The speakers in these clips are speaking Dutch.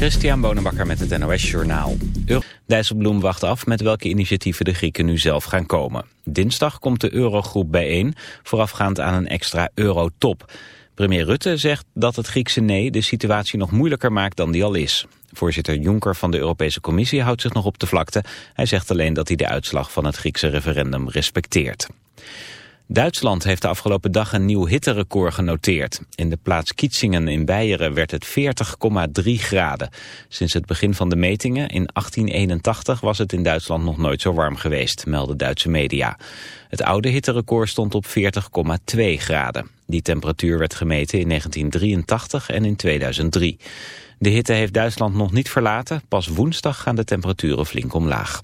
Christian Bonenbakker met het NOS Journaal. Dijsselbloem wacht af met welke initiatieven de Grieken nu zelf gaan komen. Dinsdag komt de Eurogroep bijeen, voorafgaand aan een extra eurotop. Premier Rutte zegt dat het Griekse nee de situatie nog moeilijker maakt dan die al is. Voorzitter Juncker van de Europese Commissie houdt zich nog op de vlakte. Hij zegt alleen dat hij de uitslag van het Griekse referendum respecteert. Duitsland heeft de afgelopen dag een nieuw hitterecord genoteerd. In de plaats Kietzingen in Beieren werd het 40,3 graden. Sinds het begin van de metingen in 1881 was het in Duitsland nog nooit zo warm geweest, melden Duitse media. Het oude hitterecord stond op 40,2 graden. Die temperatuur werd gemeten in 1983 en in 2003. De hitte heeft Duitsland nog niet verlaten. Pas woensdag gaan de temperaturen flink omlaag.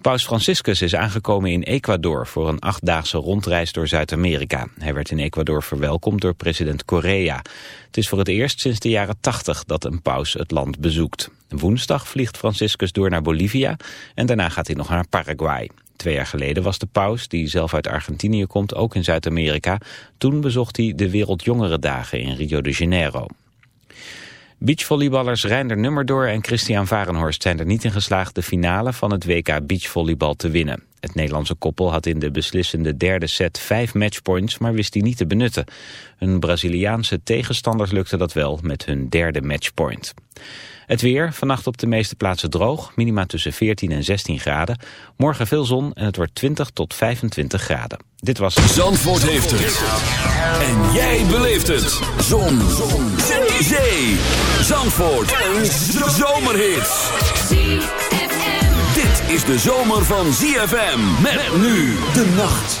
Paus Franciscus is aangekomen in Ecuador voor een achtdaagse rondreis door Zuid-Amerika. Hij werd in Ecuador verwelkomd door president Correa. Het is voor het eerst sinds de jaren 80 dat een paus het land bezoekt. Woensdag vliegt Franciscus door naar Bolivia en daarna gaat hij nog naar Paraguay. Twee jaar geleden was de paus, die zelf uit Argentinië komt, ook in Zuid-Amerika. Toen bezocht hij de Wereldjongerendagen in Rio de Janeiro. Beachvolleyballers Reinder Nummerdoor en Christian Varenhorst zijn er niet in geslaagd de finale van het WK Beachvolleybal te winnen. Het Nederlandse koppel had in de beslissende derde set vijf matchpoints, maar wist die niet te benutten. Hun Braziliaanse tegenstanders lukte dat wel met hun derde matchpoint. Het weer, vannacht op de meeste plaatsen droog, minima tussen 14 en 16 graden. Morgen veel zon en het wordt 20 tot 25 graden. Dit was... Zandvoort heeft het. En jij beleeft het. Zon. zon. Zee. Zee. Zandvoort. Een zomerhit. Dit is de zomer van ZFM. Met nu de nacht.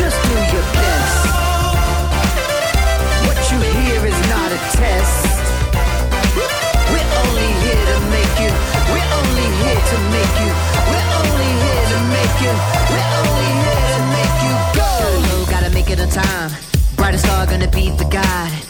Just do your best. What you hear is not a test. We're only here to make you. We're only here to make you. We're only here to make you. We're only here to make you go, gotta make it on time. Brightest star gonna be the guide.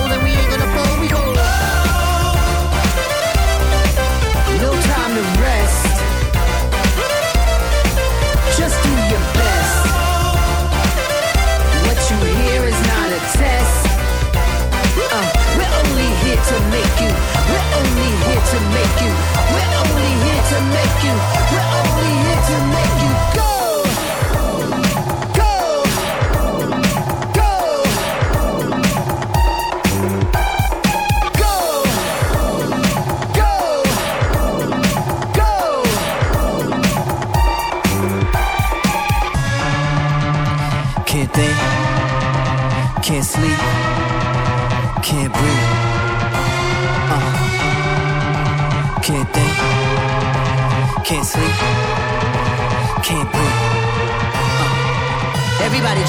to make you. We're only here to make you. We're only here to make you. We're only here to make you go. Go. Go. Go. Go. Go. Can't think, can't sleep,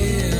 Yeah.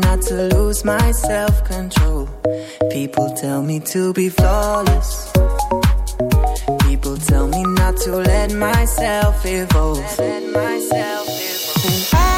not to lose my self-control. People tell me to be flawless. People tell me not to let myself evolve, let myself evolve.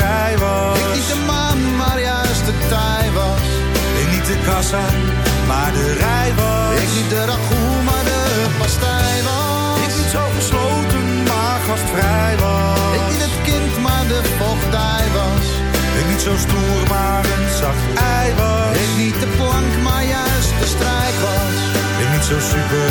was. Ik niet de maan, maar juist de tij was. Ik niet de kassa, maar de rij was. Ik niet de ragout, maar de pastij was. Ik niet zo gesloten, maar gastvrij was. Ik niet het kind, maar de vochtdij was. Ik niet zo stoer, maar een zacht ei was. Ik niet de plank, maar juist de strijk was. Ik niet zo super,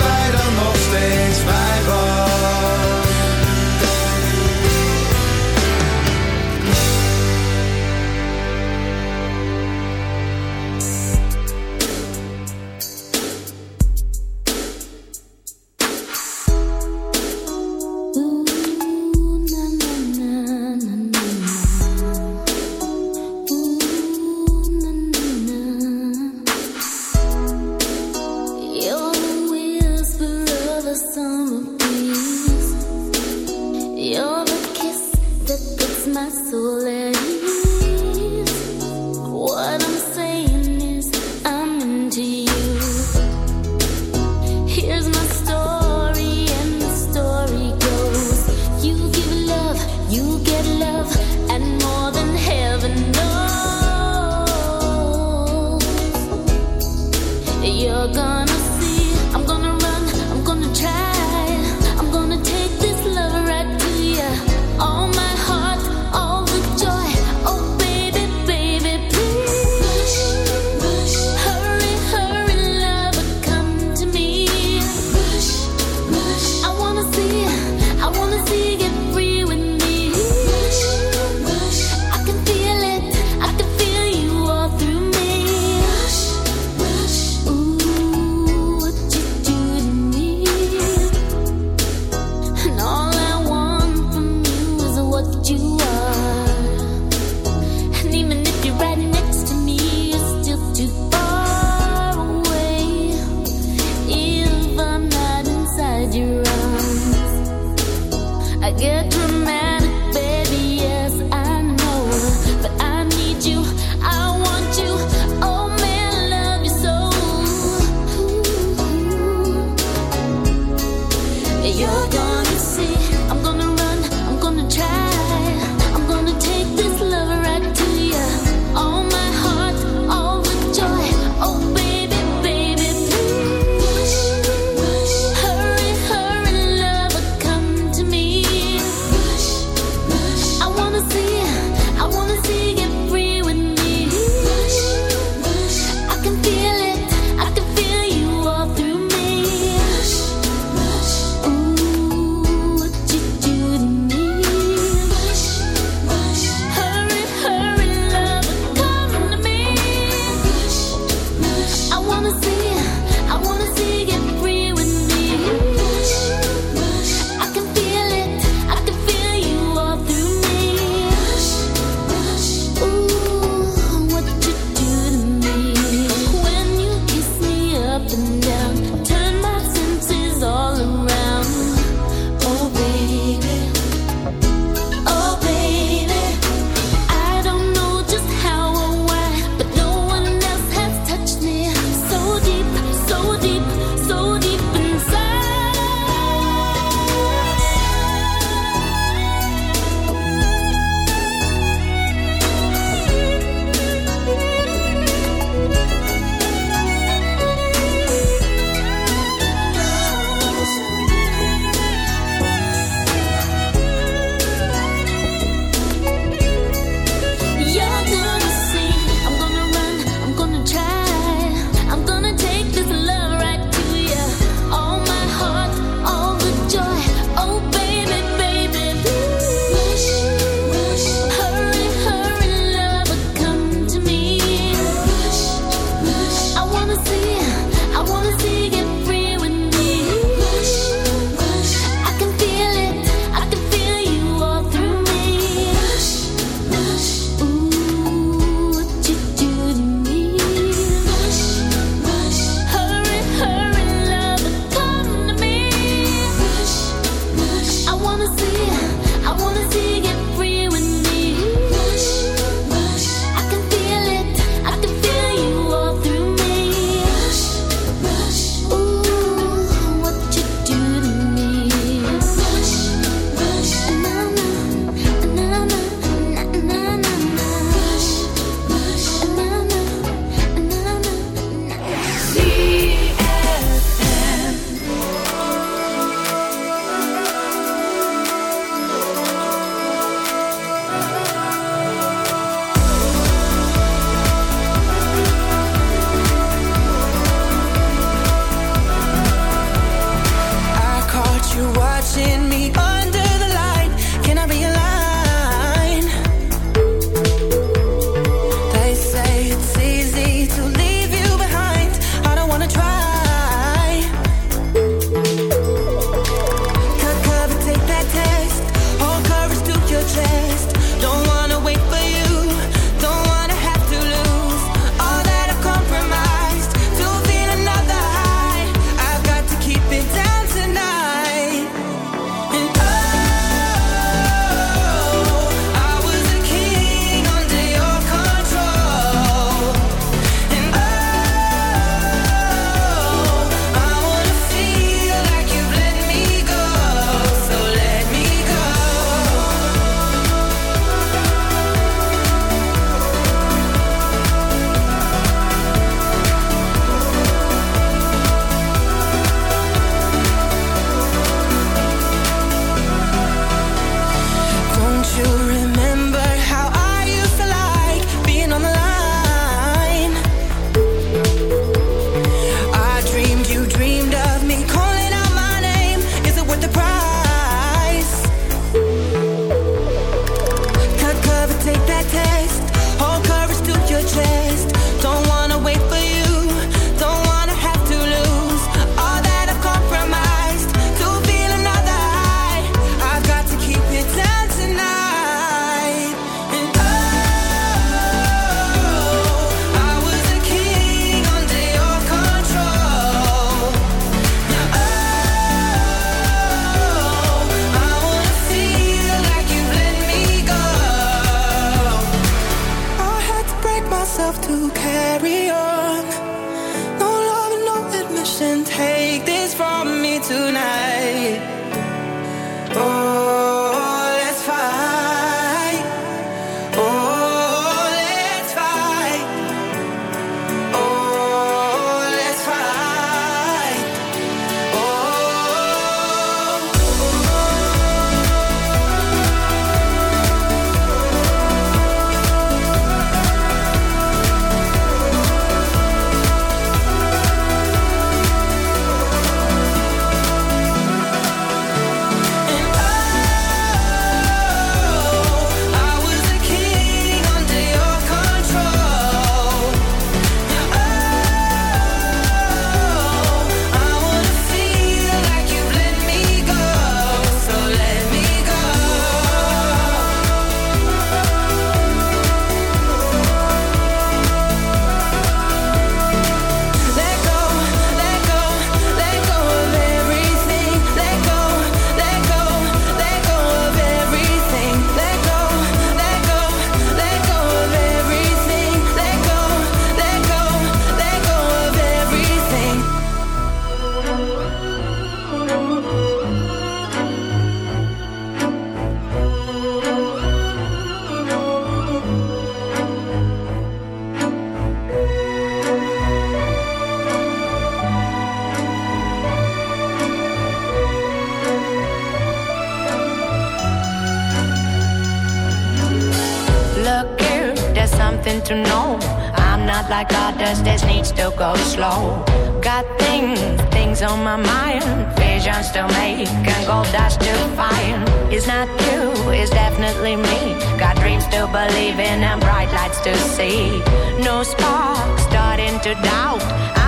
on my mind. Visions to make and gold dust to find. It's not you, it's definitely me. Got dreams to believe in and bright lights to see. No spark starting to doubt.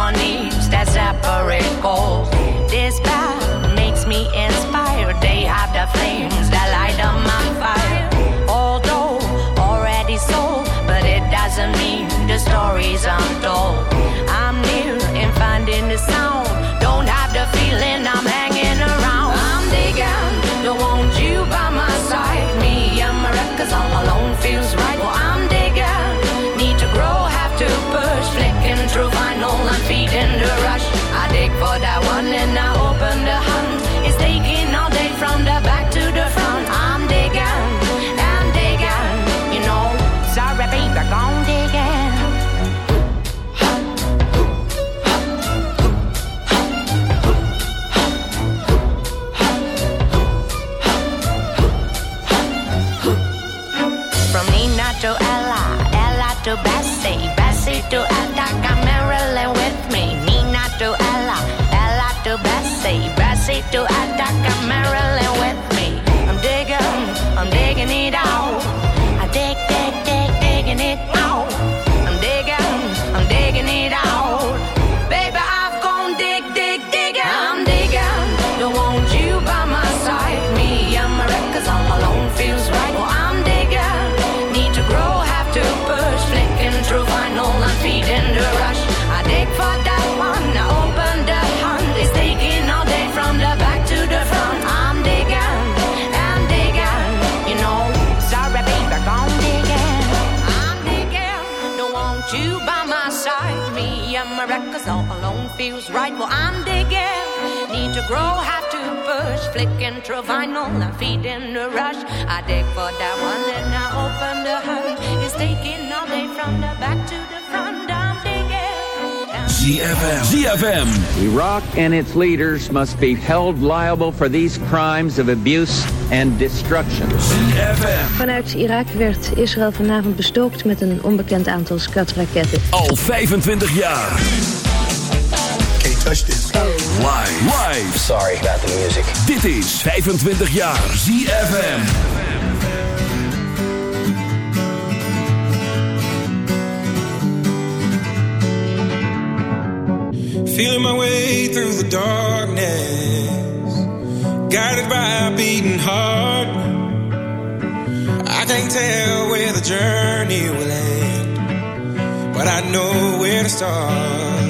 someone needs that separate goal. This path makes me inspired. They have the flames that light up my fire. Although already sold, but it doesn't mean the story's on. Sausalito, Attica, Maryland. Feels right. Well, I'm digging. Need to grow, have to push. Flicking through vinyl, I'm feeding the rush. I dig for that one, then I open the hood. It's taking all day from the back to the front. I'm digging. ZFM. ZFM. Iraq and its leaders must be held liable for these crimes of abuse and destruction. ZFM. Vanuit Irak werd Israël vanavond bestookt met een onbekend aantal skatraketten. Al 25 jaar. Can't touch this. Live. Live. Sorry about the music. Dit is 25 jaar ZFM. Feeling my way through the darkness, guided by a beating heart. I can't tell where the journey will end, but I know where to start.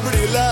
pretty loud.